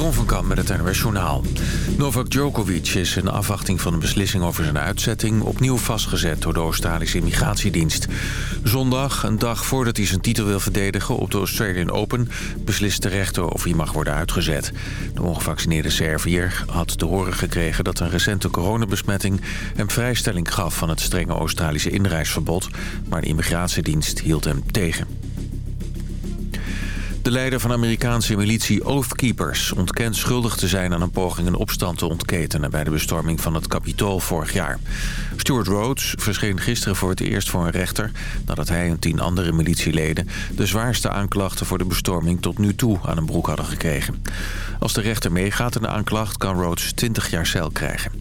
Jeroen van met het NRS Journaal. Novak Djokovic is in afwachting van een beslissing over zijn uitzetting... opnieuw vastgezet door de Australische Immigratiedienst. Zondag, een dag voordat hij zijn titel wil verdedigen op de Australian Open... beslist de rechter of hij mag worden uitgezet. De ongevaccineerde Serviër had te horen gekregen dat een recente coronabesmetting... hem vrijstelling gaf van het strenge Australische inreisverbod... maar de immigratiedienst hield hem tegen. De leider van Amerikaanse militie Oath Keepers ontkent schuldig te zijn aan een poging een opstand te ontketenen bij de bestorming van het Capitool vorig jaar. Stuart Rhodes verscheen gisteren voor het eerst voor een rechter nadat hij en tien andere militieleden de zwaarste aanklachten voor de bestorming tot nu toe aan een broek hadden gekregen. Als de rechter meegaat in de aanklacht kan Rhodes 20 jaar cel krijgen.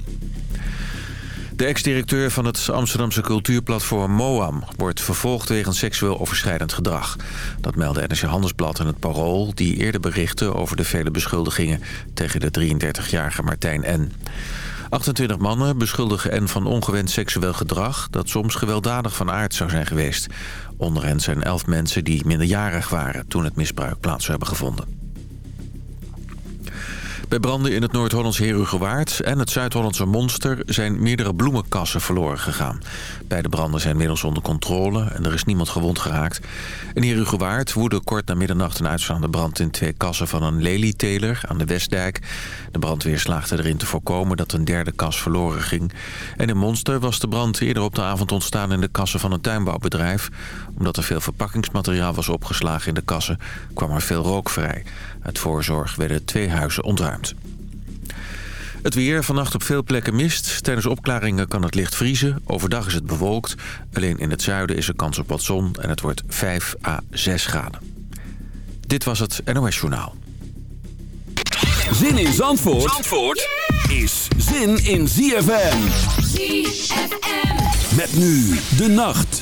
De ex-directeur van het Amsterdamse cultuurplatform MOAM... wordt vervolgd wegens seksueel overschrijdend gedrag. Dat meldde NRC Handelsblad en het Parool... die eerder berichten over de vele beschuldigingen... tegen de 33-jarige Martijn N. 28 mannen beschuldigen N van ongewenst seksueel gedrag... dat soms gewelddadig van aard zou zijn geweest. Onder hen zijn 11 mensen die minderjarig waren... toen het misbruik plaats zou hebben gevonden. Bij branden in het Noord-Hollands Herugewaard en het Zuid-Hollandse Monster... zijn meerdere bloemenkassen verloren gegaan. Beide branden zijn inmiddels onder controle en er is niemand gewond geraakt. In Herugewaard woedde kort na middernacht een uitslaande brand... in twee kassen van een lelieteler aan de Westdijk. De brandweer slaagde erin te voorkomen dat een derde kas verloren ging. En in Monster was de brand eerder op de avond ontstaan... in de kassen van een tuinbouwbedrijf. Omdat er veel verpakkingsmateriaal was opgeslagen in de kassen... kwam er veel rook vrij. Uit voorzorg werden twee huizen ontruimd. Het weer, vannacht op veel plekken mist. Tijdens opklaringen kan het licht vriezen. Overdag is het bewolkt. Alleen in het zuiden is er kans op wat zon en het wordt 5 à 6 graden. Dit was het NOS Journaal. Zin in Zandvoort, Zandvoort is zin in ZFM. ZFM. Met nu de nacht.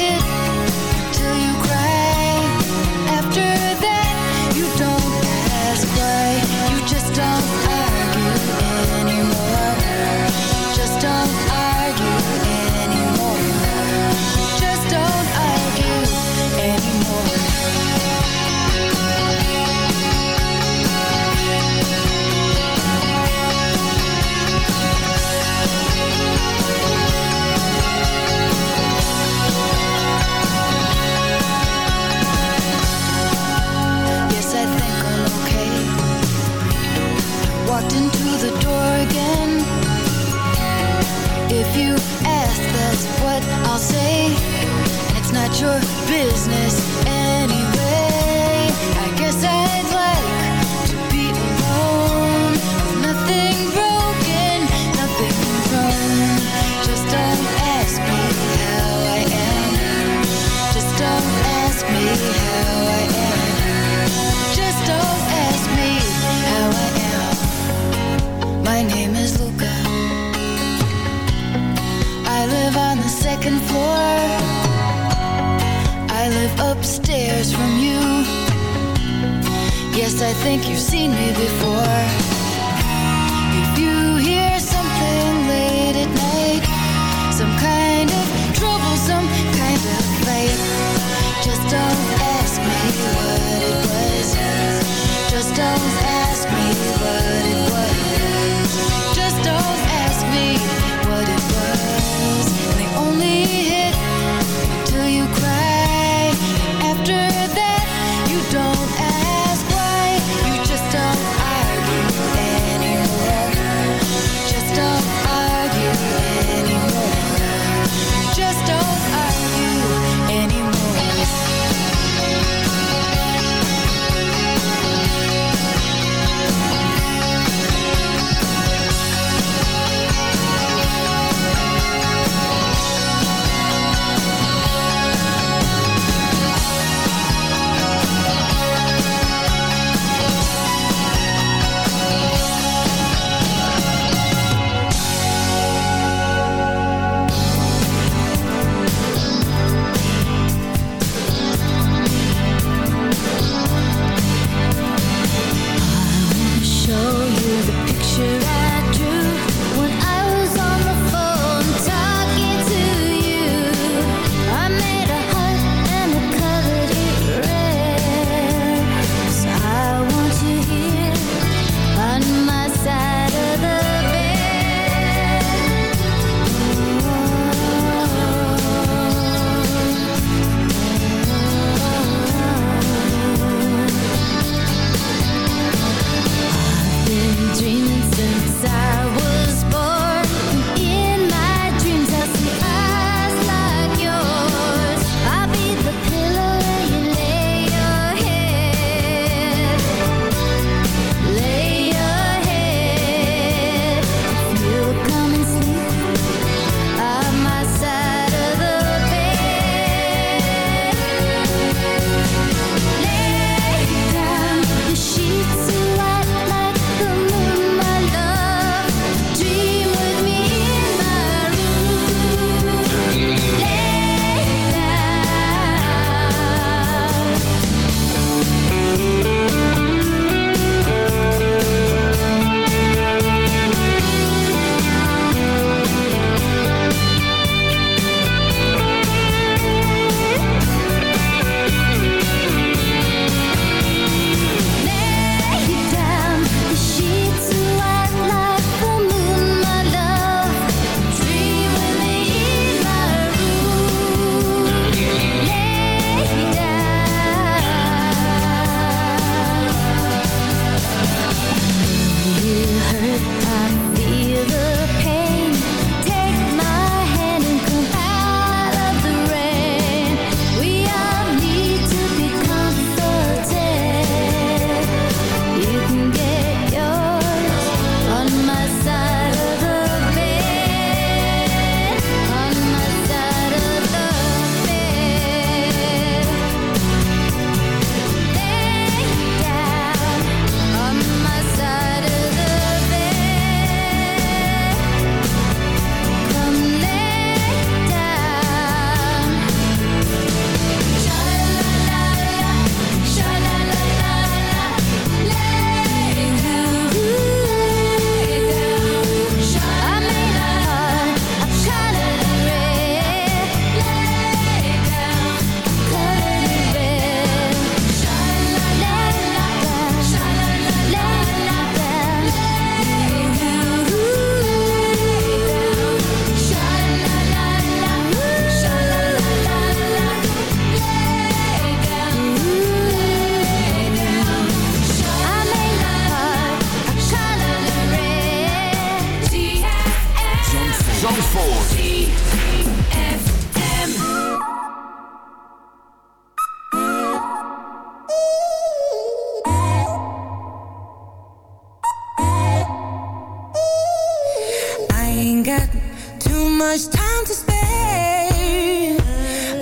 time to spare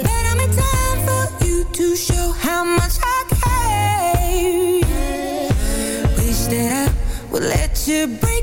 But I'm in time for you to show how much I care. That I would let you breathe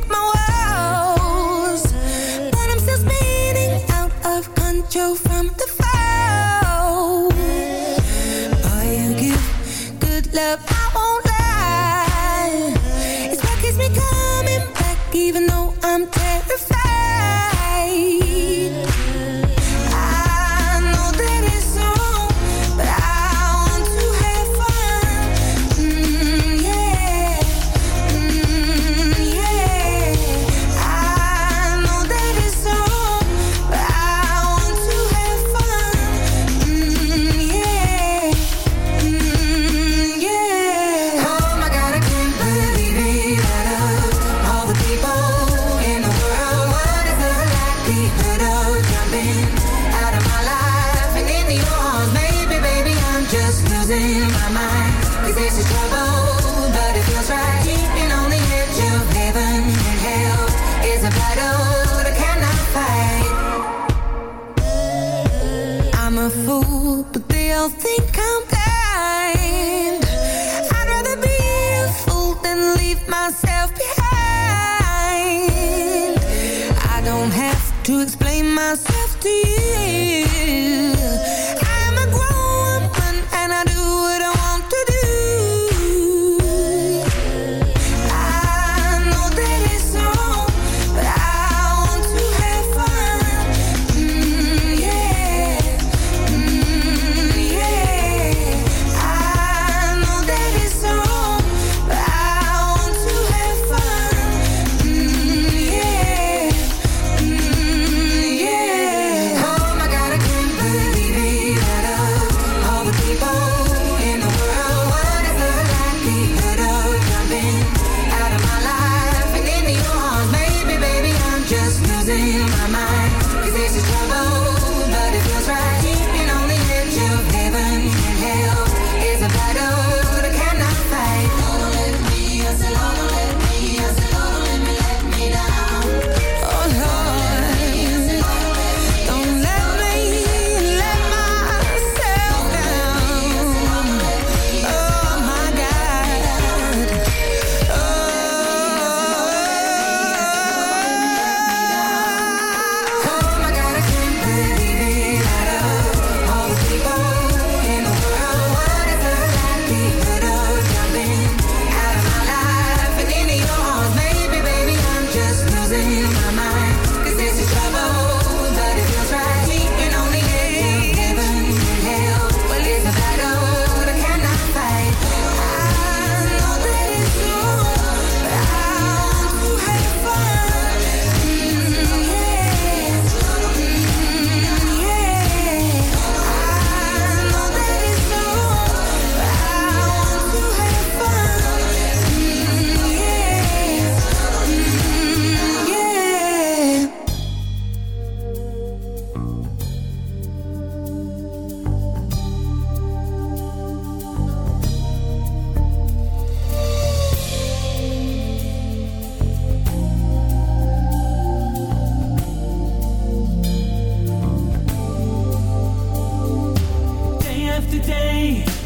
today.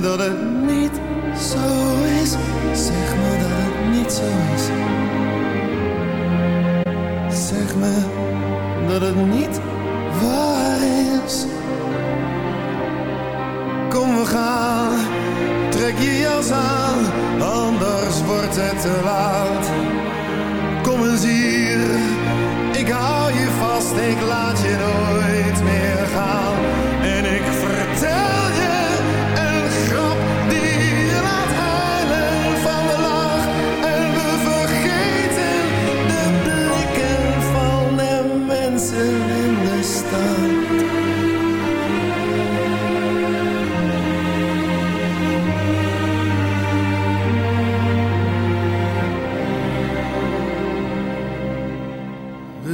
dat het niet zo is. Zeg me dat het niet zo is. Zeg me dat het niet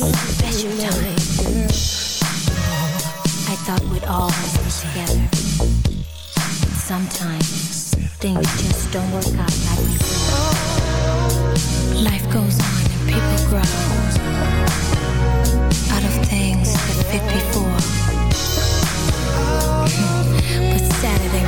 I thought we'd always be together. Sometimes things just don't work out like we planned. Life goes on and people grow out of things that fit before. but Saturday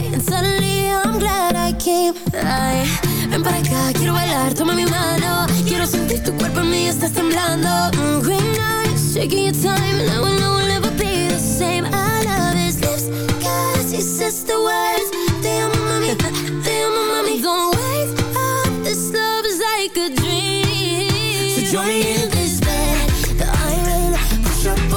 suddenly I'm glad I came. Ay, ven para acá, quiero bailar, toma mi mano. Quiero sentir tu cuerpo en mí, estás temblando. Mm, green eyes, taking your time, and I will know we'll never be the same. I love his lips, cause he says the words. Te amo, mami, te amo, mami. Don't wake up, this love is like a dream. So join me in this bed that I'm in. Push up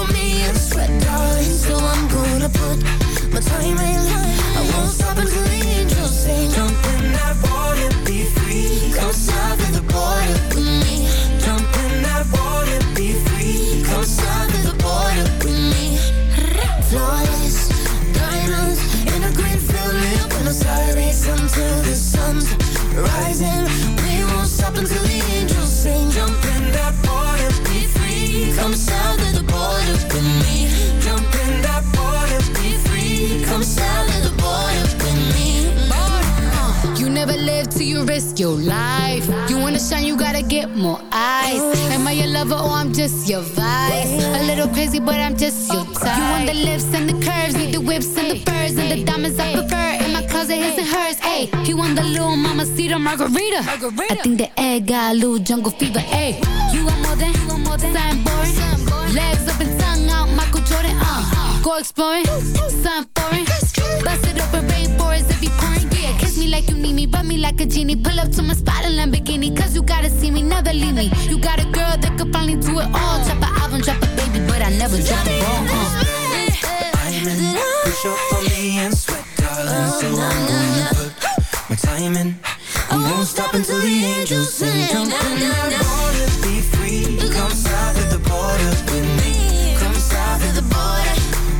Until the angels sing. Jump in that water, be free. Come south of the border with me. Jump in that water, be free. Come south of the border with me. Uh, you never live till you risk your life. You wanna shine, you gotta get more eyes. Am I your lover or I'm just your vice? A little crazy, but I'm just your type. You want the lips and the curves, need the whips and the furs and the diamonds I prefer. In my his and hers. Ayy, he want the little mama cedar margarita. I think the egg got a little jungle fever. Ayy, you want more than, you want more than something boring. Legs up and tongue out, Michael Jordan. Uh, go exploring, something foreign. Bust it open, rainforest if you pouring. Yeah, kiss me like you need me, rub me like a genie. Pull up to my spot in Lamborghini, cause you gotta see me, never leave me. You got a girl that could finally do it all. Drop an album, drop a baby, but I never drop a ball. Uh. I'm in. Push up on me and sweat, darling. So I'm gonna put my time in. I won't stop until the angels sing. Jump in that water, be free. Come south of the border with me. Come south of the border.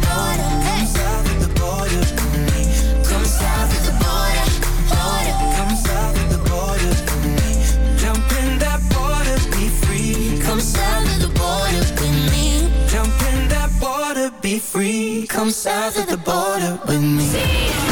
border. Come south of the border with me. Come south of the border. border. Come south of the border with me. Jump in that water, be free. Come south of the border with me. Jump in that water, be free. Come south of the border with me.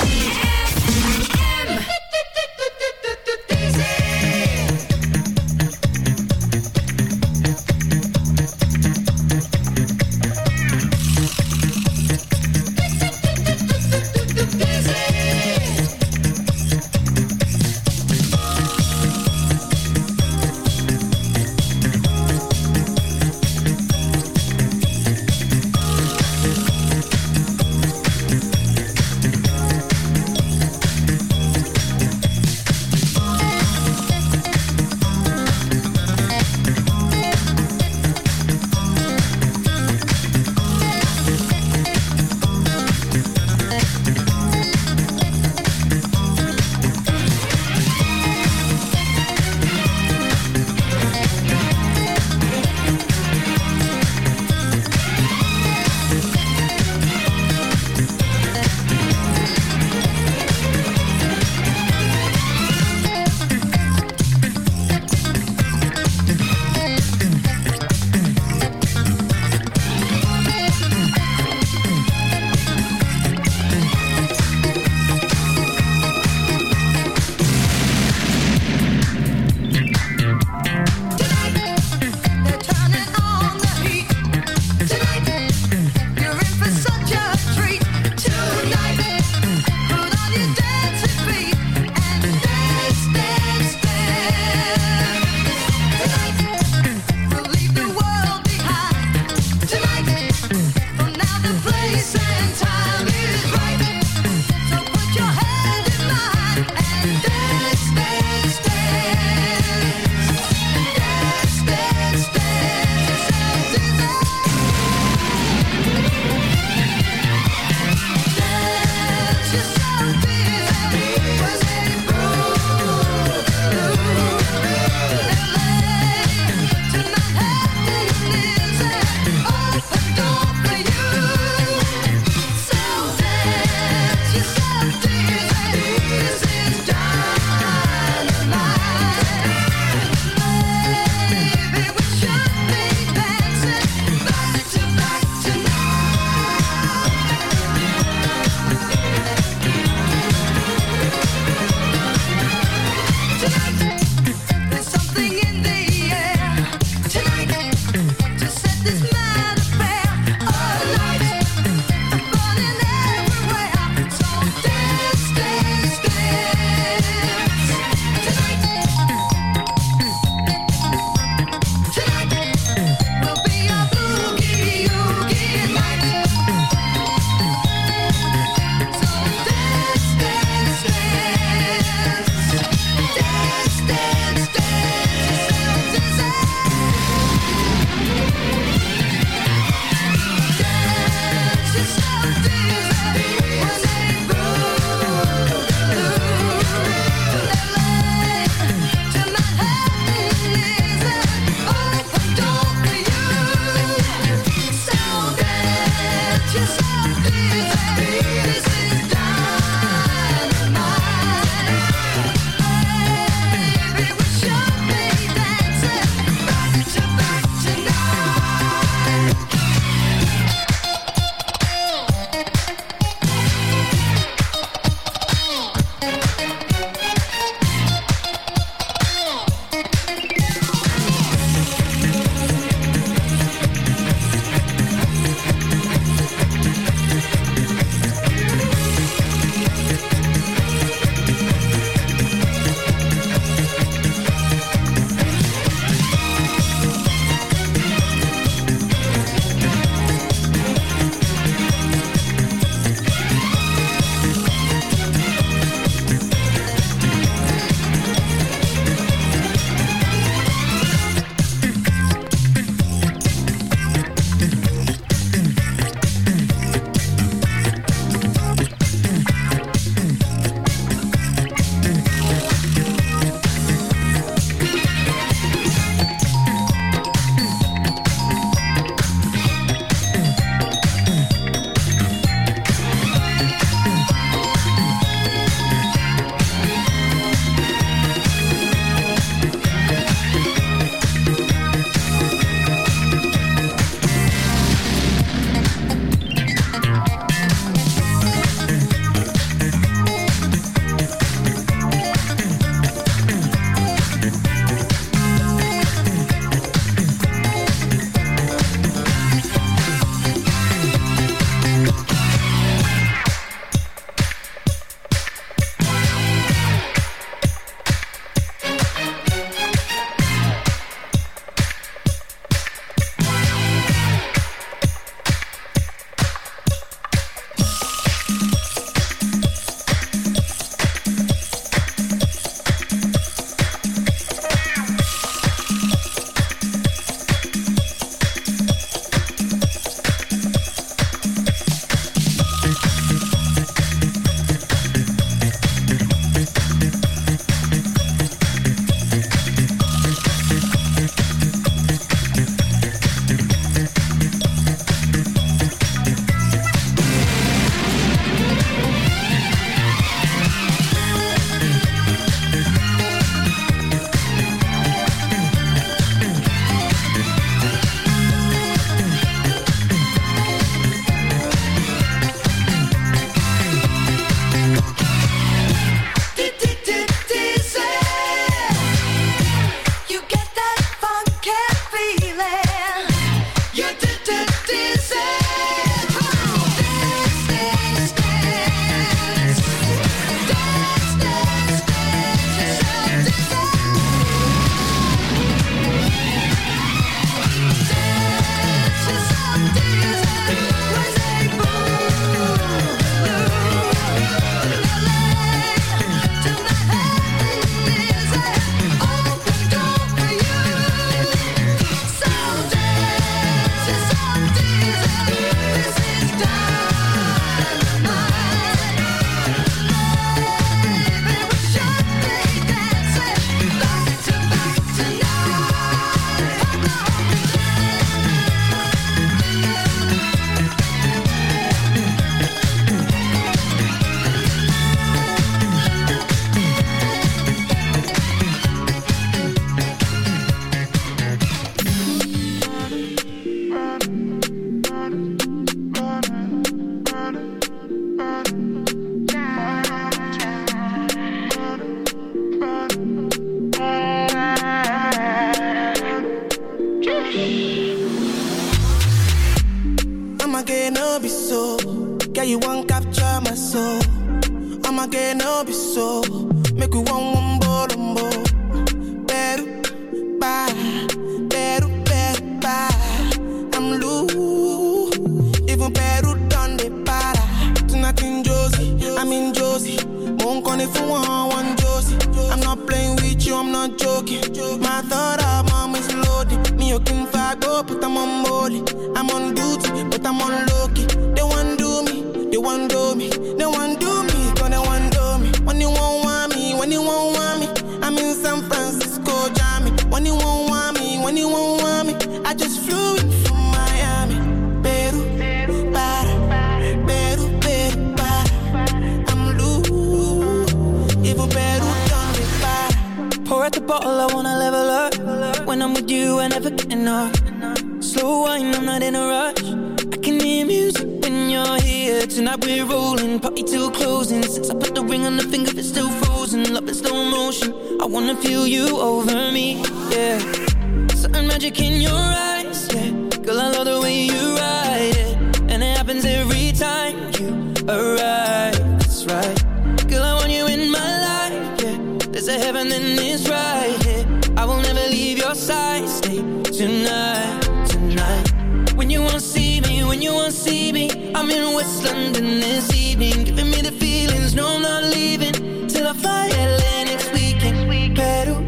alright, that's right. Girl, I want you in my life, yeah. There's a heaven and it's right here. I will never leave your side, stay tonight, tonight. When you wanna see me, when you wanna see me I'm in West London this evening Giving me the feelings, no I'm not leaving Till I fly LA next weekend. Peru,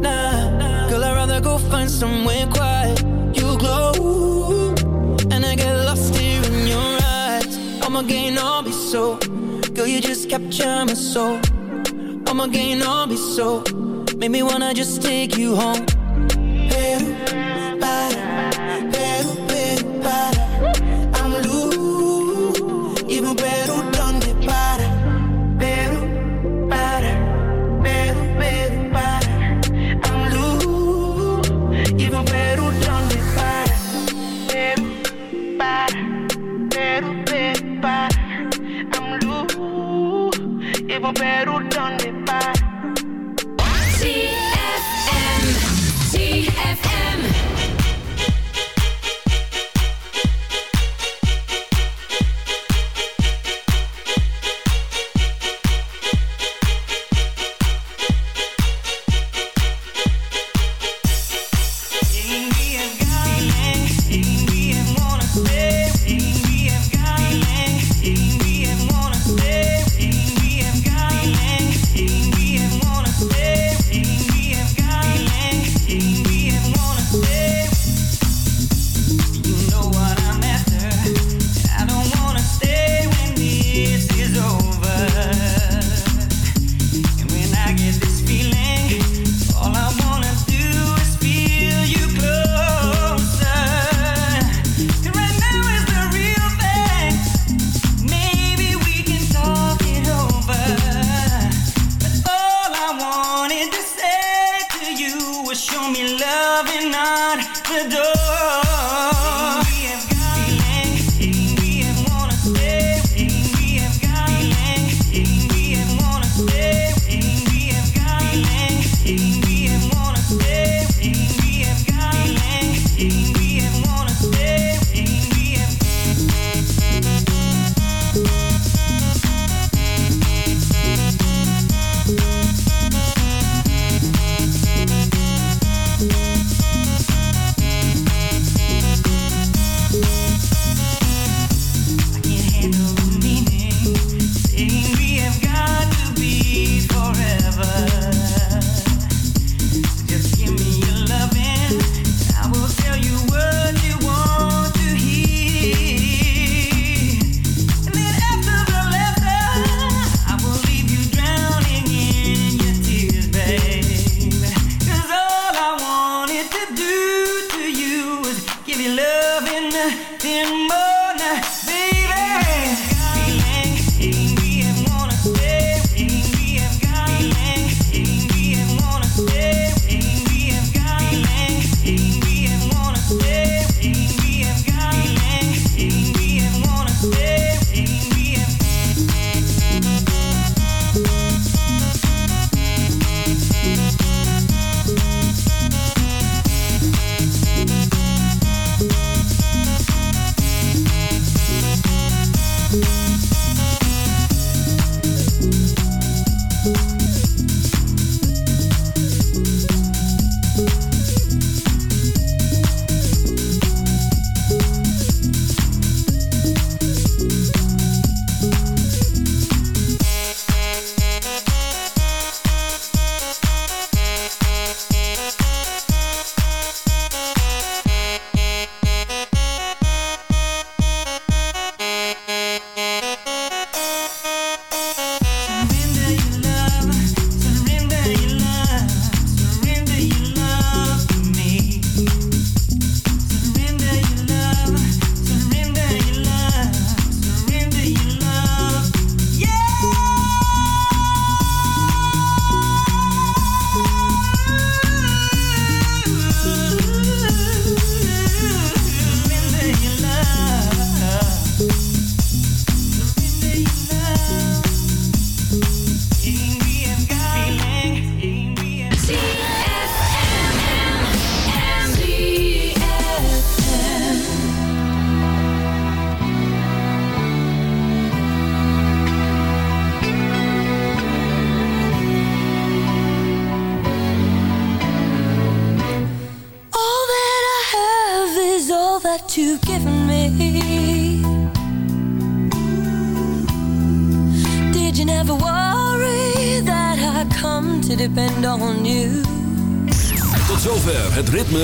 nah. Girl, I'd rather go find somewhere just capture my soul. I'ma gain all be so. Make me wanna just take you home pero